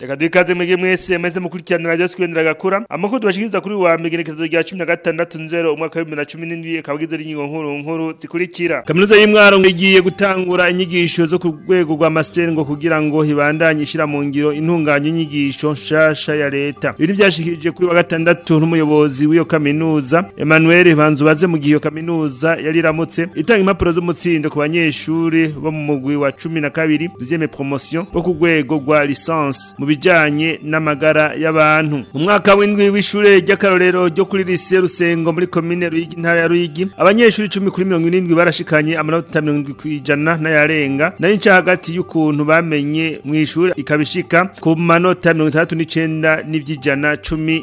reka duhe mwege mwese meze mukurikirana radiyo sikwenera gakura amakuru tubashikiriza kuri wa migenekerezo rya cumi na gatandatu nzero umwaka w'ibihumbi na cumi n'indwi akaba agizwe n'ingingo nkuru nkuru zikurikira kaminuza y'imwaro igiye gutangura inyigisho zo ku rwego rwa masiteri ngo kugira ngo hibandanye ishyira mu ngiro intunganya inyigisho nshasha ya leta ibi byashyikirije kuri wa gatandatu n'umuyobozi w'iyo kaminuza emmanuel banzu mu gihe iyo kaminuza yari iramutse itanga impapuro z'umutsindo ku banyeshuri bo mu mugwi wa cumi na kabiri deuxième promotion bo ku rwego rwa lisansi bijyanye n'amagara y'abantu umwaka w'indwi w'ishure ry'akarorero ryo kuri lise rusengo muri komine ruyigi ntara ya ruyigi abanyeshuri icumi kuri mirongo irindwi barashikanye amanota mirongo irindwi ku ijana n'ayarenga nayo nca hagati y'ukuntu bamenye mu ishuri ikabishika ku manota mirongo itandatu n'icenda nibyijana cumi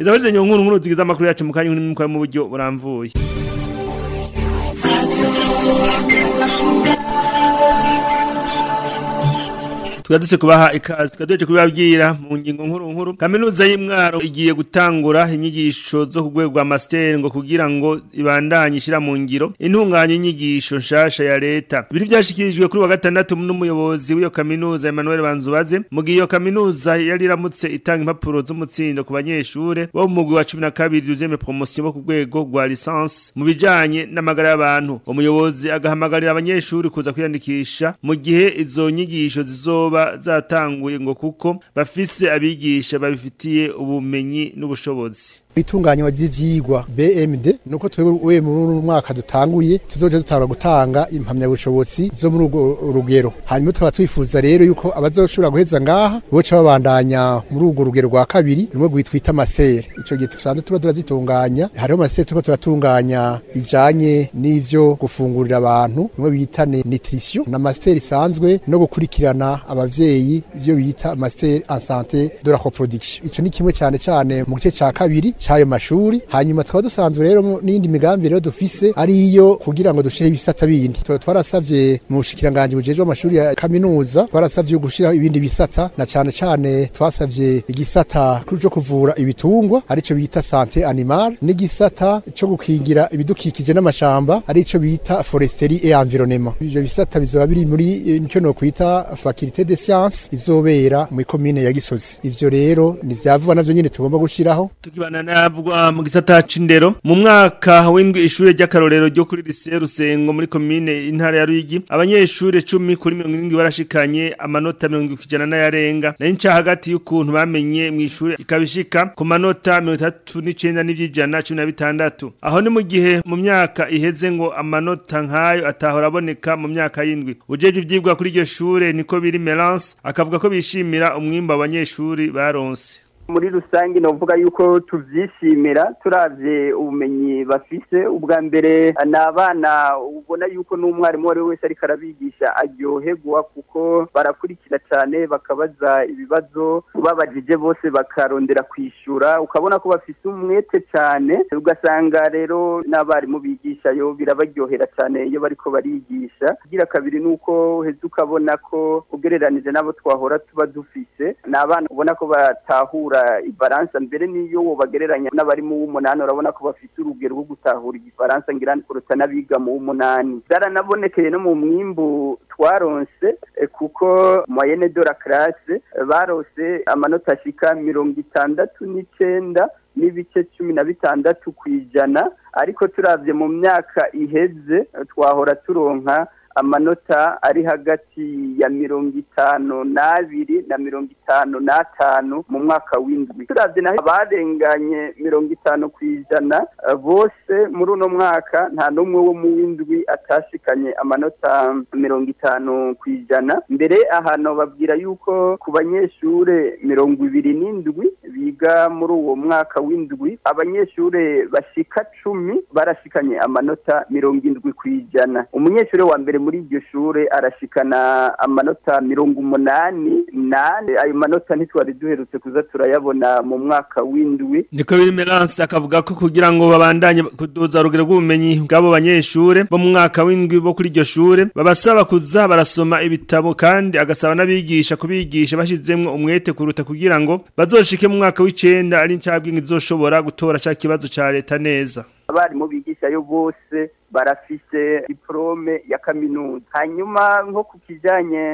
izabari zenyo nkuru nkuru zigiza amakuru yacu mu kanya mu buryo buramvuye twihadutse kubaha ikaze twaduheje kubibabwira mu ngingo nkuru nkuru kaminuza y'imwaro igiye gutangura inyigisho zo ku rwego rwa masiteri ngo kugira ngo ibandanye ishyira mu ngiro intunganya inyigisho nshasha ya leta biri byashyikirijwe kuri wa gatandatu n'umuyobozi w'iyo kaminuza Emmanuel Banzubaze mu gihe iyo kaminuza yari iramutse itanga impapuro z'umutsindo ku banyeshure bo mu mugwi wa 12 deuxième promotion bo ku rwego rwa licence mu bijyanye n'amagara y'abantu umuyobozi agahamagarira abanyeshuri kuza kwiyandikisha mu gihe izo nyigisho zizoba kuba zatanguye ngo kuko bafise abigisha babifitiye ubumenyi n'ubushobozi itunganya ry'ibyigwa BMD nuko twebwe muri mwaka dutanguye tuzoje dutanga gutanga impamyabushobozi zo muri urwo rugero hanyuma tukaba twifuza rero yuko abazoshobora guheza ngaha boca babandanya muri urwo rugero rwa kabiri rumwe gwitwita masere ico gihe tusanzwe tuba turazitunganya hariho masere tuba turatunganya ijyanye n'ivyo gufungurira abantu rumwe bita nutrition na master isanzwe no gukurikirana ababyeyi ivyo bita master en santé de la reproduction ico ni kimwe cyane cyane mu gice cya kabiri cy'ayo mashuri hanyuma tukaba dusanzwe rero n'indi migambi rero dufise ari iyo kugira ngo dushireho ibisata bindi twarasavye mu bushikiranganje bujejwe amashuri ya kaminuza twarasavye gushiraho ibindi bisata na cane cane twasavye igisata cyo kuvura ibitungwa arico bita santé animale n'igisata cyo gukingira ibidukikije n'amashamba arico bita foresterie et environnement ivyo bisata bizoba biri muri eh, nicyo no kwita faculté des sciences izobera muri komine ya Gisozi ivyo rero ni vyavuga navyo nyene tugomba gushiraho tukibana navuga ah, mu gisata c'indero mu mwaka w'indwi ishuri ry'akarorero ryo kuri lycée Rusengo muri commune intara ya Ruyigi Abanyeshuri cumi kuri 70 barashikanye amanota 70 n'ayarenga na inca hagati y'ukuntu bamenye mu ishure ikabishika ku manota 39 na bitandatu aho ni mu gihe mu myaka iheze ngo amanota nkayo atahora aboneka mu myaka y'indwi ujeje ivyigwa kuri iryo shuri niko biri Melance akavuga ko bishimira umwimba abanyeshuri baronse muri rusange navuga yuko tubyishimira turabye ubumenyi bafise ubwa mbere ni abana ubona yuko n'umwarimu uwo ari we wese ariko arabigisha aryoherwa kuko barakurikira cyane bakabaza ibibazo babajije bose bakarondera kwishyura ukabona ko bafite umwete cyane ugasanga rero n'abarimu bigisha yo birabaryohera cyane iyo bariko barigisha igira kabiri ni uko uheze ukabona ko ugereranije n'abo twahora tuba dufise ni abana ubona ko batahura ibaransa mbere n'iyo bagereranya n'abari mu w'umunani urabona ko bafite urugero rwo gutahura igifaransa ngira kuruta n'abiga mu w'umunani byaranabonekeye no mu mwimbu twaronse eh, kuko moyenne de la classe eh, barose amanota ashika mirongo itandatu n'icyenda n'ibice cumi na bitandatu ku ijana ariko turabye mu myaka iheze twahora turonka amanota ari hagati ya mirongo itanu n'abiri na mirongo itanu n'atanu mu mwaka w'indwi turavye naho abarenganye mirongo itanu ku ijana eh, bose muri uno mwaka nta n'umwe wo mu w'indwi atashikanye amanota mirongo itanu ku ijana mbere ahantu babwira yuko ku banyeshuri mirongo ibiri n'indwi biga muri uwo mwaka w'indwi abanyeshuri bashika cumi barashikanye amanota mirongo indwi ku ijana umunyeshure wa mbere muri iryo shure arashikana amanota mirongo umunani nane ayo manota ntitwari duherutse kuza turayabona mu mwaka w'indwi niko biri akavuga ko kugira ngo babandanye kuduza urugero rw'ubumenyi bw'abo banyeshuri bo mu mwaka w'indwi bo kuri iryo shure babasaba kuza barasoma ibitabo kandi agasaba n'abigisha kubigisha bashizemwo umwete kuruta kugira ngo bazoshike mu mwaka w'icenda ari incabwenge izoshobora gutora cya kibazo cya leta neza abarimu bigishayo bose barafise diplome ya kaminuza hanyuma nko ku kijanye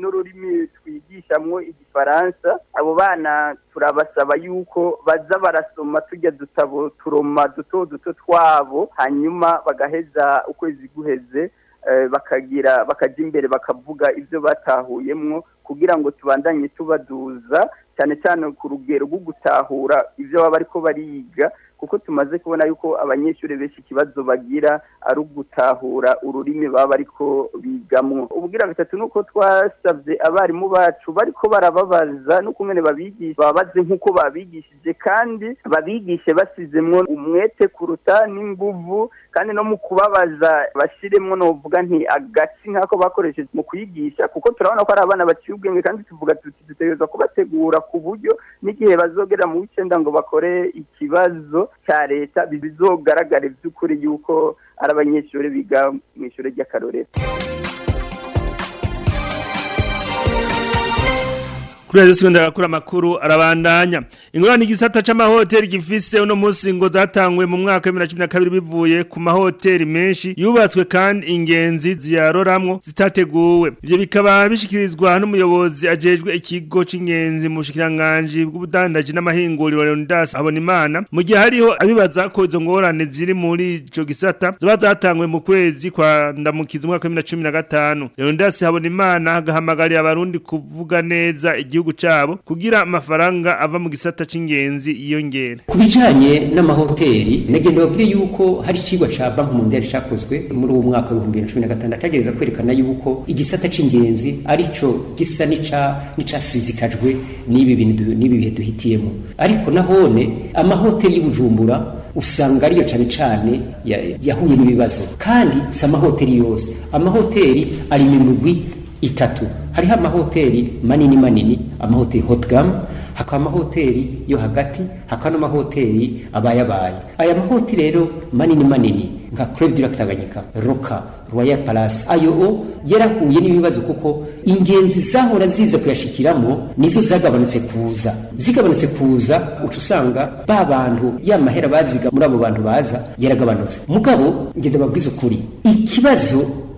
n'ururimi twigishamo igifaransa abo bana turabasaba yuko baza barasoma tujya dutabo turoma duto duto twabo hanyuma bagaheza ukwezi guheze eh, bakagira bakajya imbere bakavuga ibyo batahuyemo kugira ngo tubandanye tubaduza cyane cyane ku rugero rwo gutahura ibyo baba ariko bariga kuko tumaze kubona yuko abanyeshuri benshi ikibazo bagira ari ugutahura ururimi baba ariko bigamo ubwira gatatu nuko twasabye abarimu bacu bariko barababaza no n'ukumene babigisha babaze nk'uko babigishije kandi babigishe basizemo umwete kuruta n'inguvu kandi no mu kubabaza bashyiremo novuga nti agaci nk'ako bakoresheje mu kwigisha kuko turabona ko ari abana baciye ubwenge kandi tuvuga tuti dutegerezwa kubategura ku buryo n'igihe bazogera mu w'icenda ngo bakore ikibazo cya leta bizogaragara by'ukuri yuko ari abanyeshuri biga mu ishuri ry'akarorero kuri radio seconde yakura makuru arabandanya ingorane igisata c'amahoteli gifise uno munsi ngo zatangwe mu mwaka na kabiri bivuye ku mahoteli menshi yubatswe kandi ingenzi ziyaroramwo zitateguwe ibyo bikaba bishikirizwa n'umuyobozi ajejwe ikigo c'ingenzi mu bushikiranganje bw'ubudandaji n'amahinguriro Leonidas Habonimana mu gihe hariho abibaza ko izo ngorane ziri muri ico gisata zoba zatangwe mu kwezi kwa ndamukiza umwaka wa 2015 Leonidas Habonimana agahamagariye abarundi kuvuga neza igihugu gihugu cyabo kugira amafaranga ava mu gisata c'ingenzi yiyongere kubijanye n'amahoteli nagenda babwire yuko hari ikigwa ca banki mondiale cakozwe muri uwo mwaka na wa 2016 cyagereza kwerekana yuko igisata cy’ingenzi ari cyo gisa nica nicasizikajwe n'ibi bintu n'ibi bihe duhitiyemo ariko nahone amahoteli y'ubujumbura usanga ariyo cyane cyane yahuye n'ibibazo kandi si amahoteli yose amahoteli ari mu migwi itatu hariho amahoteli manini manini amahoteli hotigamu hakaba amahoteli yo hagati hakaba n'amahoteli abayabaye aya mahoteli rero manini manini nka kurebye Tanganyika roka royal palace ayo o yarahuye n'ibibazo kuko ingenzi zahora ziza kuyashikiramo nizo zagabanutse kuza zigabanutse kuza uca usanga ba bantu ya mahera baziga muri abo bantu baza yaragabanutse mugabo ngenda babwiza ukuri ikibazo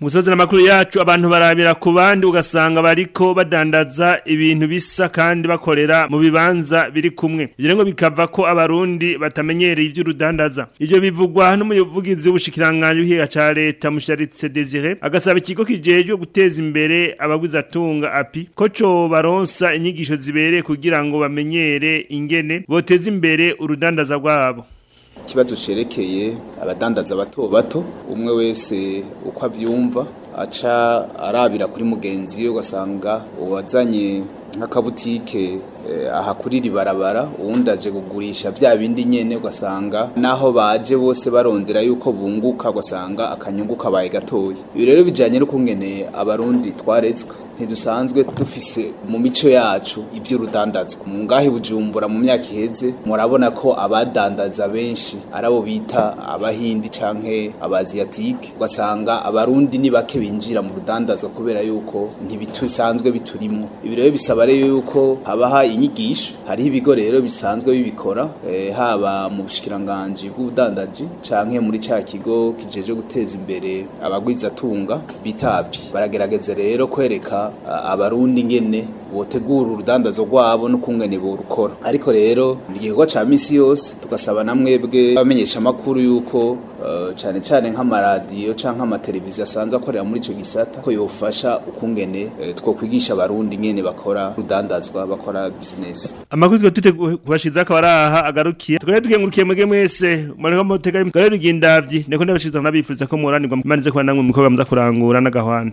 musozi n'amakuru yacu abantu barabira ku bandi ugasanga bariko badandaza ibintu bisa kandi bakorera mu bibanza biri kumwe ibyo ngo bikava ko abarundi batamenyereye iby'urudandaza ibyo bivugwa n'umuvugizi w'ubushikiranganje w'ihiga ca leta musharitse Desire agasaba ikigo kijejwe guteza imbere abagwizatunga api ko co baronsa inyigisho zibereye kugira ngo bamenyere ingene boteza imbere urudandaza rwabo ikibazo cyerekeye abadandaza bato bato umwe wese uko abyumva aca arabira kuri mugenzi we ugasanga uwazanye nk'akabutike eh, ahakurira ibarabara uwundi aje kugurisha bya bindi nyine ugasanga n'aho baje bose barondera yuko bunguka ugasanga akanyungu kabaye gatoya ibi rero bijyanye n'ukungene abarundi twaretswe ntidusanzwe dufise mu mico yacu iby'urudandazwa mu ngahe bujumbura mu myaka iheze murabona ko abadandaza benshi arabo bita abahindi canke abaziyatike ugasanga abarundi ni bake binjira mu rudandaza kubera yuko ntibitusanzwe biturimo ibi rero bisaba rero yuko habaha inyigisho hariho ibigo rero bisanzwe bibikora eh, haba mu Bushikiranganji bw'ubudandaji canke muri ca kigo kijeje guteza imbere abagwizatunga bitapi baragerageza rero kwereka abarundi ngene botegura urudandazo rwabo no kungene borukora ariko rero ni igikorwa ca misi yose tugasaba na mwebwe abamenyesha makuru yuko uh, eh, cyane cyane nk'amaradiyo canke amateleviziyo asanzwe akorera muri icyo gisata ko yofasha ukungene uh, twokwigisha abarundi ngene bakora rudandazwa bakora business amakuru twe tute kubashiza akaba araha agarukiye tukore tukengurukiye mwege mwese muriko mutega mugore rugindavyi neko ndabashiza nabipfuriza ko muranirwa manize kuba namwe mukobwa muza kurangura n'agahwana